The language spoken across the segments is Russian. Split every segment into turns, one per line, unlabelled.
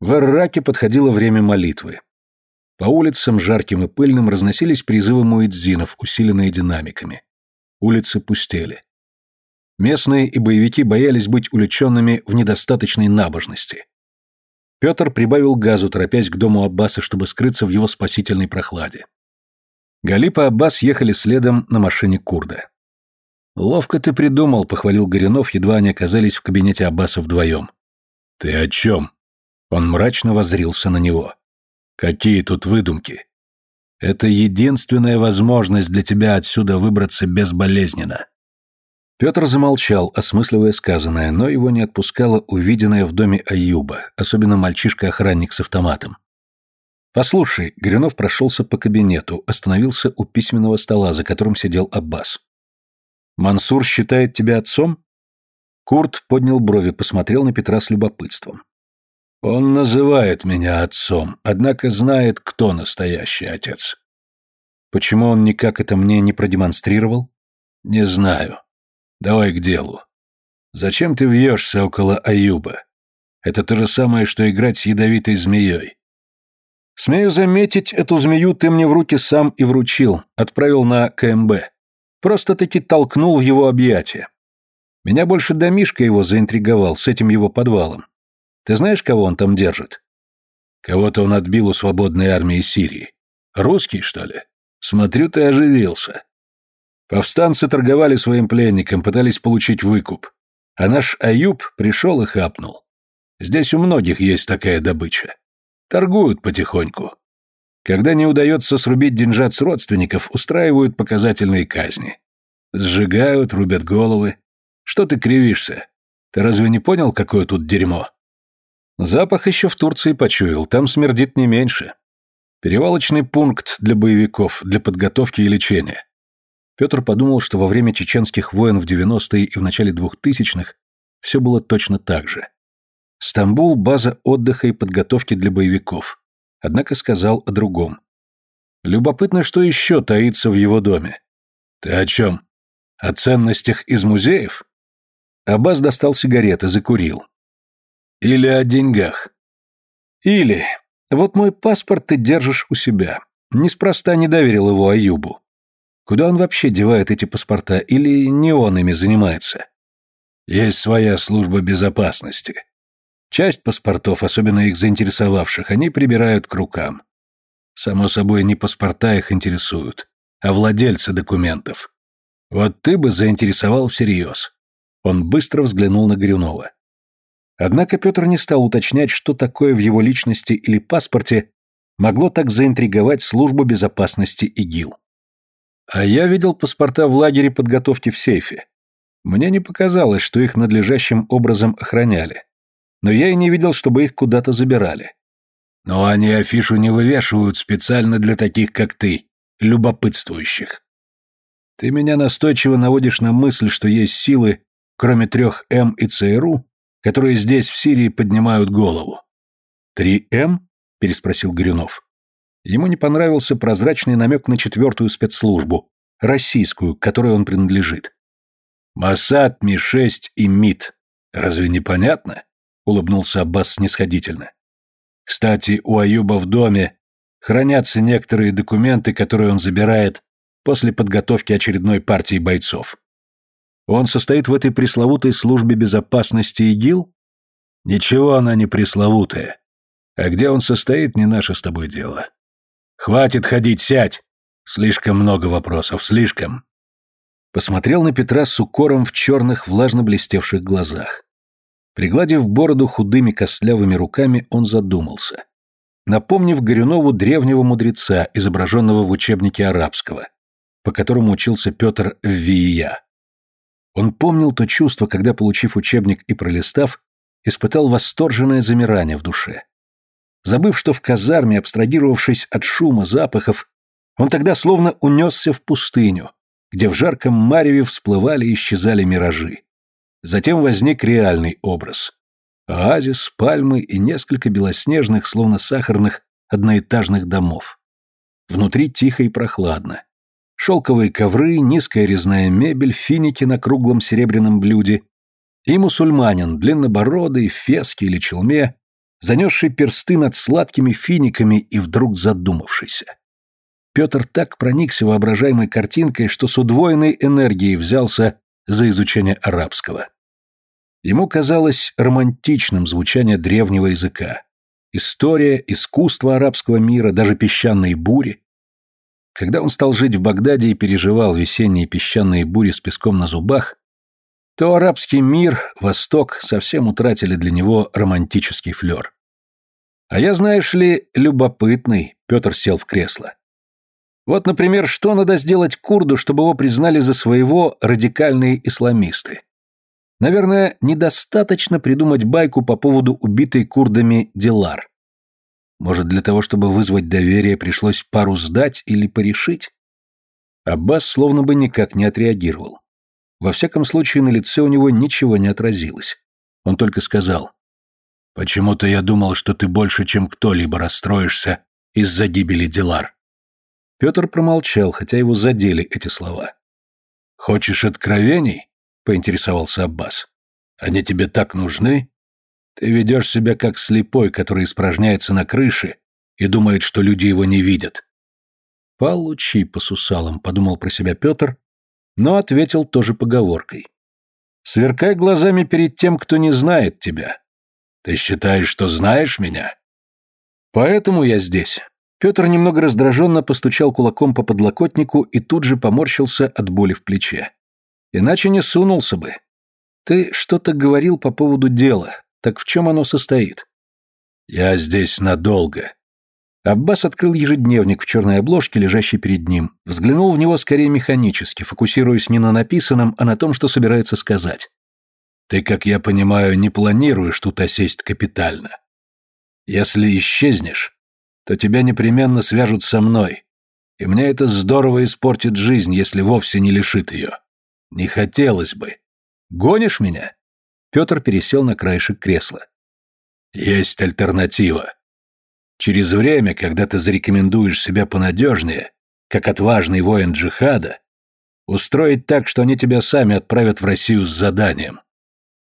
В Арраке подходило время молитвы. По улицам, жарким и пыльным, разносились призывы муэдзинов, усиленные динамиками. Улицы пустели. Местные и боевики боялись быть увлеченными в недостаточной набожности. Петр прибавил газу, торопясь к дому Аббаса, чтобы скрыться в его спасительной прохладе. Галип и Аббас ехали следом на машине Курда. «Ловко ты придумал», — похвалил Горинов, едва они оказались в кабинете Аббаса вдвоем. «Ты о чем?» Он мрачно возрился на него. «Какие тут выдумки! Это единственная возможность для тебя отсюда выбраться безболезненно!» Петр замолчал, осмысливая сказанное, но его не отпускало увиденное в доме Аюба, особенно мальчишка-охранник с автоматом. «Послушай», — Гринов прошелся по кабинету, остановился у письменного стола, за которым сидел Аббас. «Мансур считает тебя отцом?» Курт поднял брови, посмотрел на Петра с любопытством. Он называет меня отцом, однако знает, кто настоящий отец. Почему он никак это мне не продемонстрировал? Не знаю. Давай к делу. Зачем ты вьешься около Аюба? Это то же самое, что играть с ядовитой змеей. Смею заметить, эту змею ты мне в руки сам и вручил, отправил на КМБ. Просто-таки толкнул в его объятия. Меня больше домишка его заинтриговал с этим его подвалом. Ты знаешь, кого он там держит? Кого-то он отбил у свободной армии Сирии. Русский, что ли? Смотрю, ты оживился. Повстанцы торговали своим пленником, пытались получить выкуп. А наш Аюб пришел и хапнул. Здесь у многих есть такая добыча. Торгуют потихоньку. Когда не удается срубить деньжат с родственников, устраивают показательные казни. Сжигают, рубят головы. Что ты кривишься? Ты разве не понял, какое тут дерьмо? Запах еще в Турции почуял, там смердит не меньше. Перевалочный пункт для боевиков, для подготовки и лечения. Петр подумал, что во время чеченских войн в 90-е и в начале 2000-х все было точно так же. Стамбул – база отдыха и подготовки для боевиков. Однако сказал о другом. Любопытно, что еще таится в его доме. Ты о чем? О ценностях из музеев? Абаз достал сигареты, закурил. Или о деньгах. Или. Вот мой паспорт ты держишь у себя. Неспроста не доверил его Аюбу. Куда он вообще девает эти паспорта, или не он ими занимается? Есть своя служба безопасности. Часть паспортов, особенно их заинтересовавших, они прибирают к рукам. Само собой, не паспорта их интересуют, а владельцы документов. Вот ты бы заинтересовал всерьез. Он быстро взглянул на Грюнова. Однако Петр не стал уточнять, что такое в его личности или паспорте могло так заинтриговать службу безопасности ИГИЛ. А я видел паспорта в лагере подготовки в сейфе. Мне не показалось, что их надлежащим образом охраняли. Но я и не видел, чтобы их куда-то забирали. Но они афишу не вывешивают специально для таких, как ты, любопытствующих. Ты меня настойчиво наводишь на мысль, что есть силы, кроме трех М и ЦРУ, которые здесь, в Сирии, поднимают голову. Три М? переспросил Горюнов. Ему не понравился прозрачный намек на четвертую спецслужбу, российскую, к которой он принадлежит. «Масад, Ми-6 и МИД. Разве не понятно?» — улыбнулся Аббас снисходительно. «Кстати, у Аюба в доме хранятся некоторые документы, которые он забирает после подготовки очередной партии бойцов. Он состоит в этой пресловутой службе безопасности ИГИЛ? Ничего она не пресловутая. А где он состоит, не наше с тобой дело. Хватит ходить, сядь. Слишком много вопросов, слишком. Посмотрел на Петра с укором в черных, влажно блестевших глазах. Пригладив бороду худыми костлявыми руками, он задумался. Напомнив Горюнову древнего мудреца, изображенного в учебнике арабского, по которому учился Петр в Вия. Он помнил то чувство, когда, получив учебник и пролистав, испытал восторженное замирание в душе. Забыв, что в казарме, абстрагировавшись от шума, запахов, он тогда словно унесся в пустыню, где в жарком мареве всплывали и исчезали миражи. Затем возник реальный образ. Оазис, пальмы и несколько белоснежных, словно сахарных, одноэтажных домов. Внутри тихо и прохладно шелковые ковры, низкая резная мебель, финики на круглом серебряном блюде и мусульманин, длиннобородый, в феске или челме, занесший персты над сладкими финиками и вдруг задумавшийся. Петр так проникся воображаемой картинкой, что с удвоенной энергией взялся за изучение арабского. Ему казалось романтичным звучание древнего языка. История, искусство арабского мира, даже песчаные бури. Когда он стал жить в Багдаде и переживал весенние песчаные бури с песком на зубах, то арабский мир, Восток, совсем утратили для него романтический флер. А я, знаешь ли, любопытный, Петр сел в кресло. Вот, например, что надо сделать курду, чтобы его признали за своего радикальные исламисты? Наверное, недостаточно придумать байку по поводу убитой курдами Дилар. Может, для того, чтобы вызвать доверие, пришлось пару сдать или порешить? Аббас словно бы никак не отреагировал. Во всяком случае, на лице у него ничего не отразилось. Он только сказал, «Почему-то я думал, что ты больше, чем кто-либо расстроишься из-за гибели Дилар». Петр промолчал, хотя его задели эти слова. «Хочешь откровений?» — поинтересовался Аббас. «Они тебе так нужны?» Ты ведешь себя как слепой, который испражняется на крыше и думает, что люди его не видят. «Получи по сусалам», — подумал про себя Петр, но ответил тоже поговоркой. «Сверкай глазами перед тем, кто не знает тебя. Ты считаешь, что знаешь меня? Поэтому я здесь». Петр немного раздраженно постучал кулаком по подлокотнику и тут же поморщился от боли в плече. «Иначе не сунулся бы. Ты что-то говорил по поводу дела. Так в чем оно состоит? Я здесь надолго. Аббас открыл ежедневник в черной обложке, лежащий перед ним, взглянул в него скорее механически, фокусируясь не на написанном, а на том, что собирается сказать. Ты, как я понимаю, не планируешь тут осесть капитально. Если исчезнешь, то тебя непременно свяжут со мной. И мне это здорово испортит жизнь, если вовсе не лишит ее. Не хотелось бы. Гонишь меня? Петр пересел на краешек кресла. «Есть альтернатива. Через время, когда ты зарекомендуешь себя понадежнее, как отважный воин джихада, устроить так, что они тебя сами отправят в Россию с заданием.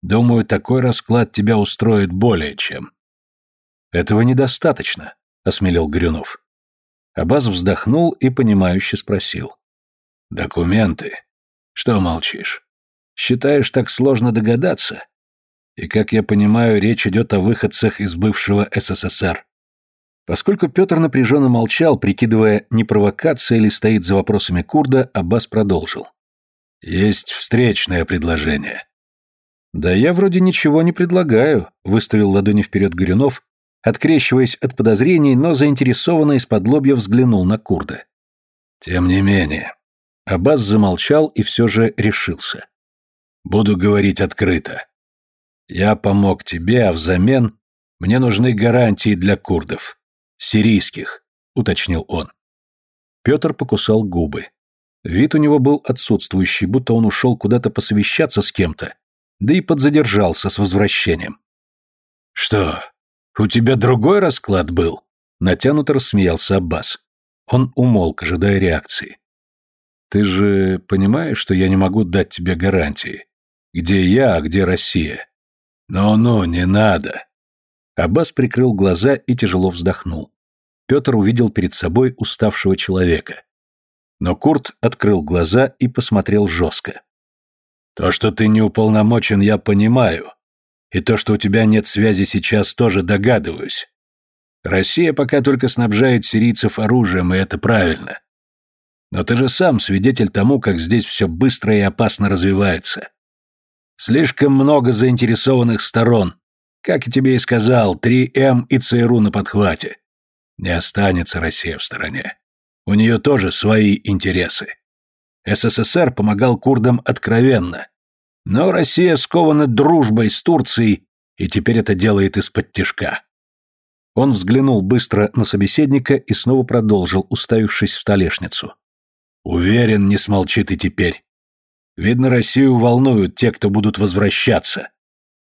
Думаю, такой расклад тебя устроит более чем». «Этого недостаточно», — осмелел Горюнов. Абаз вздохнул и понимающе спросил. «Документы. Что молчишь? Считаешь, так сложно догадаться? И, как я понимаю, речь идет о выходцах из бывшего СССР. Поскольку Петр напряженно молчал, прикидывая, не провокация ли стоит за вопросами Курда, Аббас продолжил. «Есть встречное предложение». «Да я вроде ничего не предлагаю», — выставил ладони вперед Горюнов, открещиваясь от подозрений, но заинтересованно из-под лобья взглянул на Курда. «Тем не менее». Аббас замолчал и все же решился. «Буду говорить открыто. Я помог тебе, а взамен мне нужны гарантии для курдов. Сирийских, уточнил он. Петр покусал губы. Вид у него был отсутствующий, будто он ушел куда-то посовещаться с кем-то, да и подзадержался с возвращением. «Что, у тебя другой расклад был?» Натянуто рассмеялся Аббас. Он умолк, ожидая реакции. «Ты же понимаешь, что я не могу дать тебе гарантии? Где я, а где Россия? «Ну-ну, не надо». Аббас прикрыл глаза и тяжело вздохнул. Петр увидел перед собой уставшего человека. Но Курт открыл глаза и посмотрел жестко. «То, что ты не уполномочен, я понимаю. И то, что у тебя нет связи сейчас, тоже догадываюсь. Россия пока только снабжает сирийцев оружием, и это правильно. Но ты же сам свидетель тому, как здесь все быстро и опасно развивается. Слишком много заинтересованных сторон. Как и тебе и сказал, 3М эм и ЦРУ на подхвате. Не останется Россия в стороне. У нее тоже свои интересы. СССР помогал курдам откровенно. Но Россия скована дружбой с Турцией, и теперь это делает из-под тишка. Он взглянул быстро на собеседника и снова продолжил, уставившись в столешницу. «Уверен, не смолчит и теперь. Видно, Россию волнуют те, кто будут возвращаться.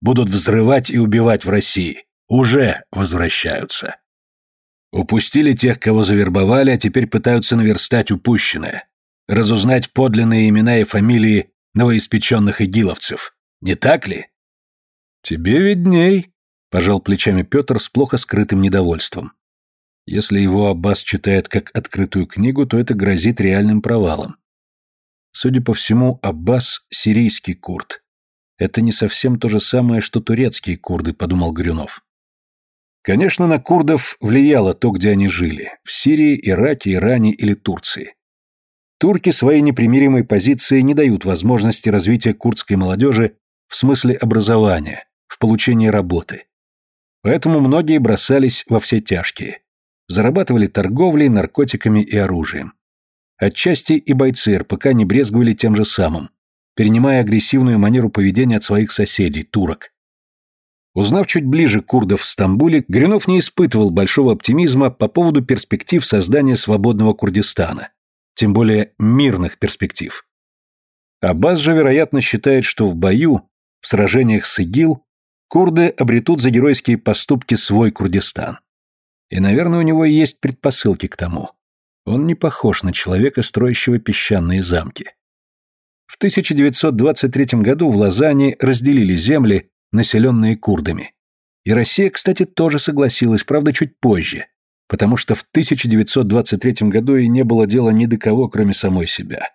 Будут взрывать и убивать в России. Уже возвращаются. Упустили тех, кого завербовали, а теперь пытаются наверстать упущенное. Разузнать подлинные имена и фамилии новоиспеченных игиловцев. Не так ли? Тебе видней, пожал плечами Петр с плохо скрытым недовольством. Если его Аббас читает как открытую книгу, то это грозит реальным провалом. Судя по всему, Аббас – сирийский курд. Это не совсем то же самое, что турецкие курды, подумал Грюнов. Конечно, на курдов влияло то, где они жили – в Сирии, Ираке, Иране или Турции. Турки своей непримиримой позиции не дают возможности развития курдской молодежи в смысле образования, в получении работы. Поэтому многие бросались во все тяжкие. Зарабатывали торговлей, наркотиками и оружием. Отчасти и бойцы РПК не брезговали тем же самым, перенимая агрессивную манеру поведения от своих соседей, турок. Узнав чуть ближе курдов в Стамбуле, Гринов не испытывал большого оптимизма по поводу перспектив создания свободного Курдистана, тем более мирных перспектив. А Аббас же, вероятно, считает, что в бою, в сражениях с ИГИЛ, курды обретут за геройские поступки свой Курдистан. И, наверное, у него есть предпосылки к тому. Он не похож на человека, строящего песчаные замки. В 1923 году в Лозанне разделили земли, населенные курдами. И Россия, кстати, тоже согласилась, правда, чуть позже, потому что в 1923 году и не было дела ни до кого, кроме самой себя.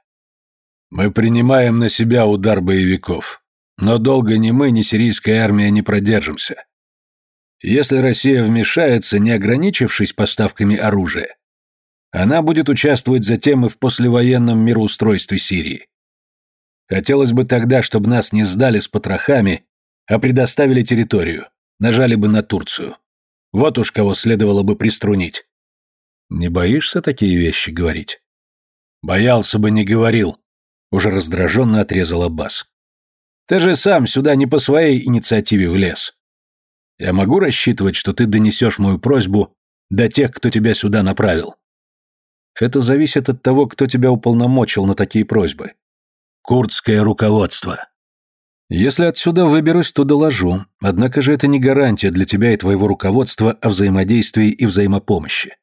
«Мы принимаем на себя удар боевиков, но долго ни мы, ни сирийская армия не продержимся. Если Россия вмешается, не ограничившись поставками оружия, она будет участвовать затем и в послевоенном мироустройстве Сирии. Хотелось бы тогда, чтобы нас не сдали с потрохами, а предоставили территорию, нажали бы на Турцию. Вот уж кого следовало бы приструнить. Не боишься такие вещи говорить? Боялся бы, не говорил. Уже раздраженно отрезал Аббас. Ты же сам сюда не по своей инициативе влез. Я могу рассчитывать, что ты донесешь мою просьбу до тех, кто тебя сюда направил? Это зависит от того, кто тебя уполномочил на такие просьбы. Курдское руководство. Если отсюда выберусь, то доложу. Однако же это не гарантия для тебя и твоего руководства о взаимодействии и взаимопомощи.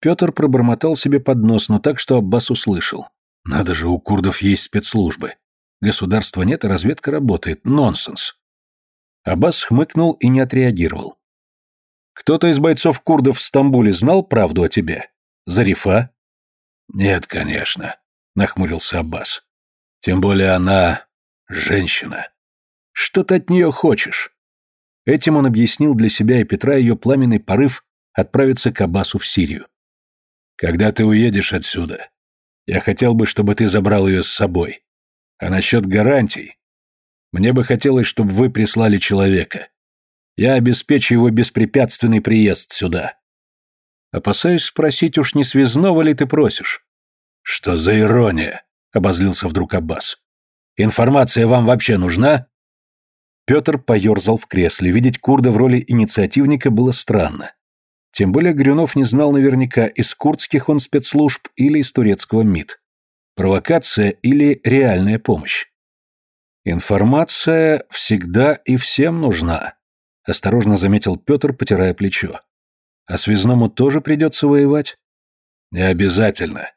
Петр пробормотал себе под нос, но так, что Аббас услышал. Надо же, у курдов есть спецслужбы. Государства нет, а разведка работает. Нонсенс. Аббас хмыкнул и не отреагировал. Кто-то из бойцов курдов в Стамбуле знал правду о тебе? Зарифа? Нет, конечно, нахмурился Аббас. Тем более она женщина. Что ты от нее хочешь? Этим он объяснил для себя и Петра ее пламенный порыв отправиться к Аббасу в Сирию. Когда ты уедешь отсюда, я хотел бы, чтобы ты забрал ее с собой. А насчет гарантий? Мне бы хотелось, чтобы вы прислали человека. Я обеспечу его беспрепятственный приезд сюда. Опасаюсь спросить, уж не связного ли ты просишь? Что за ирония? Обозлился вдруг Аббас. Информация вам вообще нужна? Петр поерзал в кресле. Видеть Курда в роли инициативника было странно. Тем более Грюнов не знал наверняка, из курдских он спецслужб или из турецкого МИД. Провокация или реальная помощь. «Информация всегда и всем нужна», — осторожно заметил Петр, потирая плечо. А связному тоже придется воевать? Не обязательно.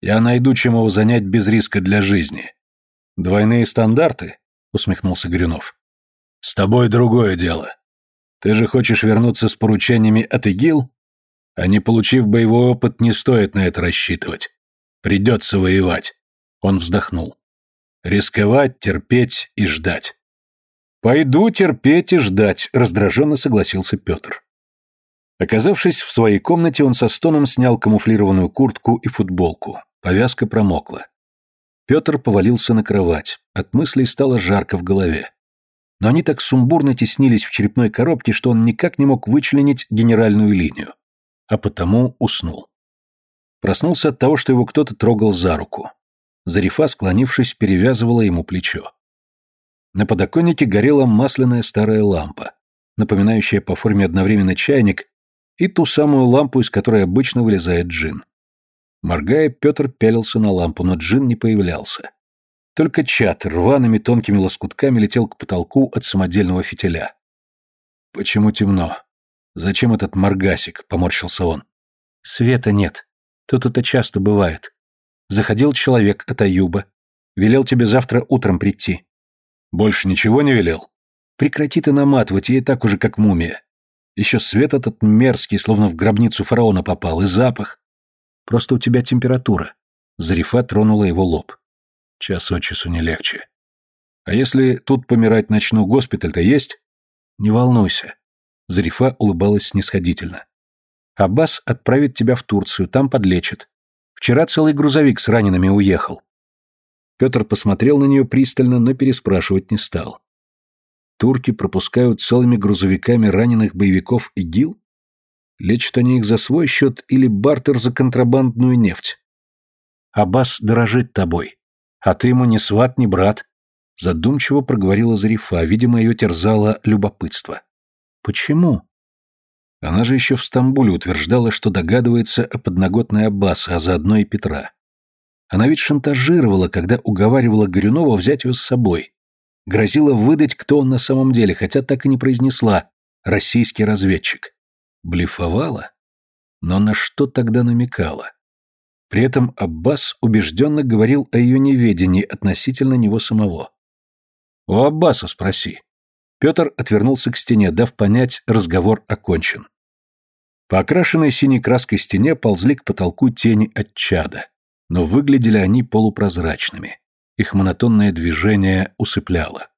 Я найду, чем его занять без риска для жизни. Двойные стандарты? Усмехнулся Грюнов. С тобой другое дело. Ты же хочешь вернуться с поручениями от ИГИЛ? А не получив боевой опыт, не стоит на это рассчитывать. Придется воевать. Он вздохнул. Рисковать, терпеть и ждать. «Пойду терпеть и ждать», — раздраженно согласился Петр. Оказавшись в своей комнате, он со стоном снял камуфлированную куртку и футболку. Повязка промокла. Петр повалился на кровать. От мыслей стало жарко в голове. Но они так сумбурно теснились в черепной коробке, что он никак не мог вычленить генеральную линию. А потому уснул. Проснулся от того, что его кто-то трогал за руку. Зарифа, склонившись, перевязывала ему плечо. На подоконнике горела масляная старая лампа, напоминающая по форме одновременно чайник и ту самую лампу, из которой обычно вылезает джин. Моргая, Петр пялился на лампу, но джин не появлялся. Только чат рваными тонкими лоскутками летел к потолку от самодельного фитиля. «Почему темно? Зачем этот моргасик?» — поморщился он. «Света нет. Тут это часто бывает. Заходил человек от Аюба. Велел тебе завтра утром прийти». «Больше ничего не велел?» «Прекрати ты наматывать, я и так уже как мумия. Еще свет этот мерзкий, словно в гробницу фараона попал, и запах. Просто у тебя температура. Зарифа тронула его лоб. Час от часу не легче. А если тут помирать начну, госпиталь-то есть? Не волнуйся. Зарифа улыбалась снисходительно. Аббас отправит тебя в Турцию, там подлечит. Вчера целый грузовик с ранеными уехал. Петр посмотрел на нее пристально, но переспрашивать не стал. Турки пропускают целыми грузовиками раненых боевиков ИГИЛ? Лечат они их за свой счет или бартер за контрабандную нефть? Аббас дорожит тобой, а ты ему ни сват, ни брат. Задумчиво проговорила Зарифа, видимо, ее терзало любопытство. Почему? Она же еще в Стамбуле утверждала, что догадывается о подноготной Аббаса, а заодно и Петра. Она ведь шантажировала, когда уговаривала Горюнова взять ее с собой грозила выдать, кто он на самом деле, хотя так и не произнесла «российский разведчик». Блефовала? Но на что тогда намекала? При этом Аббас убежденно говорил о ее неведении относительно него самого. «У Аббаса спроси». Петр отвернулся к стене, дав понять, разговор окончен. По окрашенной синей краской стене ползли к потолку тени от чада, но выглядели они полупрозрачными их монотонное движение усыпляло.